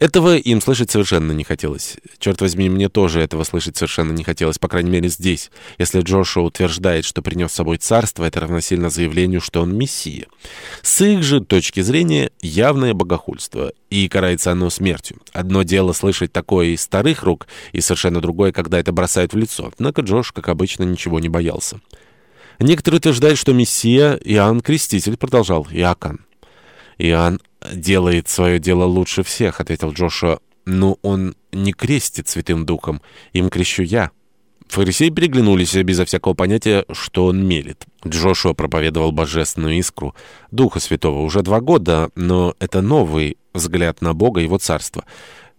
Этого им слышать совершенно не хотелось. Черт возьми, мне тоже этого слышать совершенно не хотелось, по крайней мере здесь. Если Джошуа утверждает, что принес с собой царство, это равносильно заявлению, что он мессия. С их же точки зрения явное богохульство, и карается оно смертью. Одно дело слышать такое из старых рук, и совершенно другое, когда это бросают в лицо. Однако Джош, как обычно, ничего не боялся. Некоторые утверждают, что мессия Иоанн Креститель, продолжал Иоакан. Иоанн делает свое дело лучше всех», — ответил Джошуа. «Но он не крестит святым духом. Им крещу я». Фарисеи переглянулись безо всякого понятия, что он мелет. Джошуа проповедовал божественную искру Духа Святого уже два года, но это новый взгляд на Бога и Его Царство.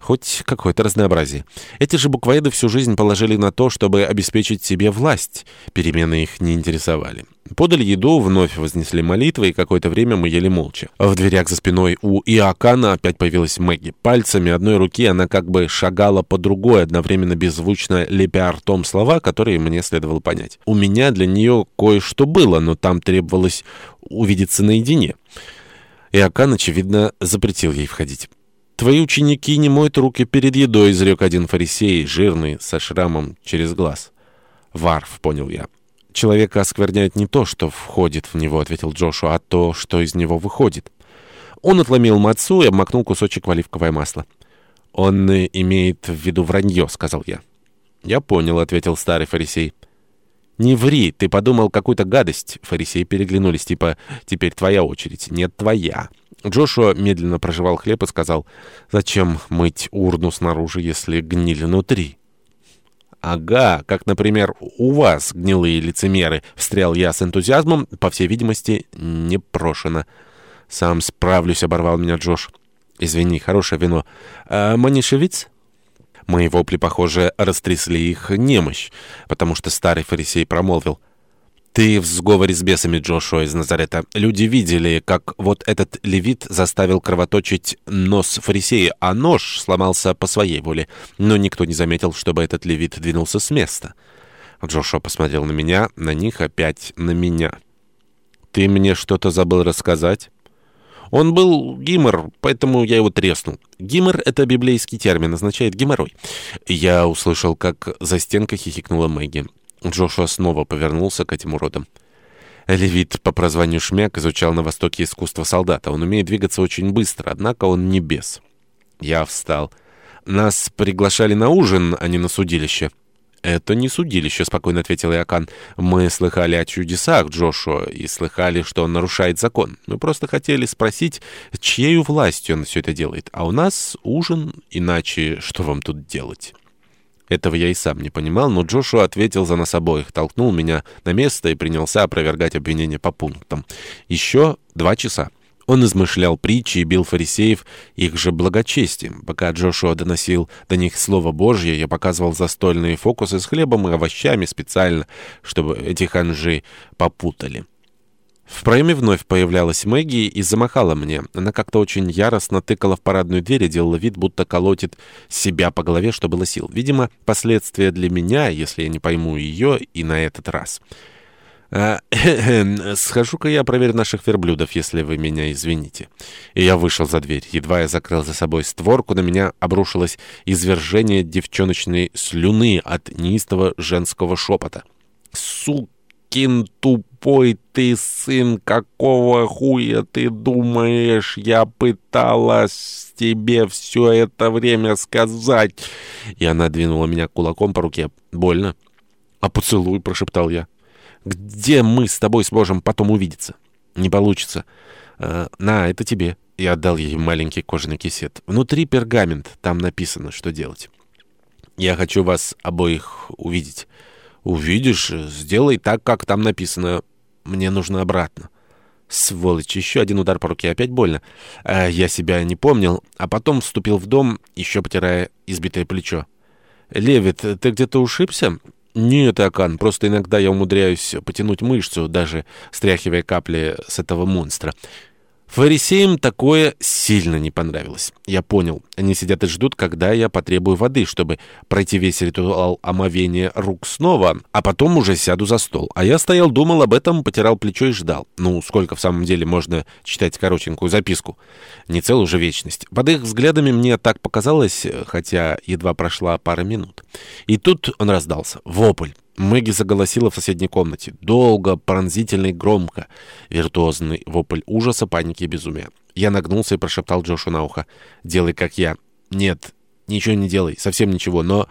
Хоть какое-то разнообразие. Эти же буквоеды всю жизнь положили на то, чтобы обеспечить себе власть. Перемены их не интересовали. Подали еду, вновь вознесли молитвы, и какое-то время мы ели молча. В дверях за спиной у Иоакана опять появилась Мэгги. Пальцами одной руки она как бы шагала по другой, одновременно беззвучно лепя ртом слова, которые мне следовало понять. У меня для нее кое-что было, но там требовалось увидеться наедине. Иоакан, очевидно, запретил ей входить. «Твои ученики не моют руки перед едой», — изрек один фарисей, жирный, со шрамом через глаз. «Варф», — понял я. «Человека оскверняет не то, что входит в него», — ответил Джошуа, «а то, что из него выходит». Он отломил мацу и обмакнул кусочек в оливковое масло. «Он имеет в виду вранье», — сказал я. «Я понял», — ответил старый фарисей. «Не ври, ты подумал какую-то гадость». Фарисеи переглянулись, типа «теперь твоя очередь». «Нет, твоя». Джошуа медленно прожевал хлеб и сказал, «Зачем мыть урну снаружи, если гнили внутри?» «Ага, как, например, у вас, гнилые лицемеры», — встрял я с энтузиазмом, по всей видимости, непрошено. «Сам справлюсь», — оборвал меня Джош. «Извини, хорошее вино. А манишевиц?» Мои вопли, похоже, растрясли их немощь, потому что старый фарисей промолвил — «Ты в сговоре с бесами, Джошуа из Назарета. Люди видели, как вот этот левит заставил кровоточить нос фарисея, а нож сломался по своей воле. Но никто не заметил, чтобы этот левит двинулся с места». Джошуа посмотрел на меня, на них опять на меня. «Ты мне что-то забыл рассказать?» Он был гимор, поэтому я его треснул. Гимор — это библейский термин, означает геморрой. Я услышал, как за стенкой хихикнула Мэгги. Джошуа снова повернулся к этим уродам. Левит по прозванию Шмяк изучал на Востоке искусство солдата. Он умеет двигаться очень быстро, однако он не бес. Я встал. «Нас приглашали на ужин, а не на судилище». «Это не судилище», — спокойно ответил Иоанн. «Мы слыхали о чудесах Джошуа и слыхали, что он нарушает закон. Мы просто хотели спросить, чьей властью он все это делает. А у нас ужин, иначе что вам тут делать?» Этого я и сам не понимал, но Джошуа ответил за нас обоих, толкнул меня на место и принялся опровергать обвинения по пунктам. Еще два часа. Он измышлял притчи и бил фарисеев их же благочестием. Пока Джошуа доносил до них Слово Божье, я показывал застольные фокусы с хлебом и овощами специально, чтобы эти ханжи попутали. В проеме вновь появлялась Мэгги и замахала мне. Она как-то очень яростно тыкала в парадную дверь и делала вид, будто колотит себя по голове, что было сил. Видимо, последствия для меня, если я не пойму ее, и на этот раз. А, «Схожу-ка я проверю наших верблюдов, если вы меня извините». И я вышел за дверь. Едва я закрыл за собой створку, на меня обрушилось извержение девчоночной слюны от неистого женского шепота. «Сукин туп!» тупой ты сын, какого хуя ты думаешь? Я пыталась тебе все это время сказать. И она двинула меня кулаком по руке. Больно. А поцелуй, прошептал я. Где мы с тобой сможем потом увидеться? Не получится. Э, на, это тебе. Я отдал ей маленький кожаный кисет. Внутри пергамент, там написано, что делать. Я хочу вас обоих увидеть. Увидишь, сделай так, как там написано. Мне нужно обратно. Сволочь, еще один удар по руке, опять больно. А я себя не помнил, а потом вступил в дом, еще потирая избитое плечо. «Левит, ты где-то ушибся?» «Нет, Акан, просто иногда я умудряюсь потянуть мышцу, даже стряхивая капли с этого монстра». Фарисеям такое сильно не понравилось. Я понял, они сидят и ждут, когда я потребую воды, чтобы пройти весь ритуал омовения рук снова, а потом уже сяду за стол. А я стоял, думал об этом, потирал плечо и ждал. Ну, сколько в самом деле можно читать коротенькую записку? Не целую же вечность. Под их взглядами мне так показалось, хотя едва прошла пара минут. И тут он раздался. Вопль. Мэгги заголосила в соседней комнате. Долго, пронзительно и громко. Виртуозный вопль ужаса, паники и безумия. Я нагнулся и прошептал Джошу на ухо. «Делай, как я». «Нет, ничего не делай, совсем ничего, но...»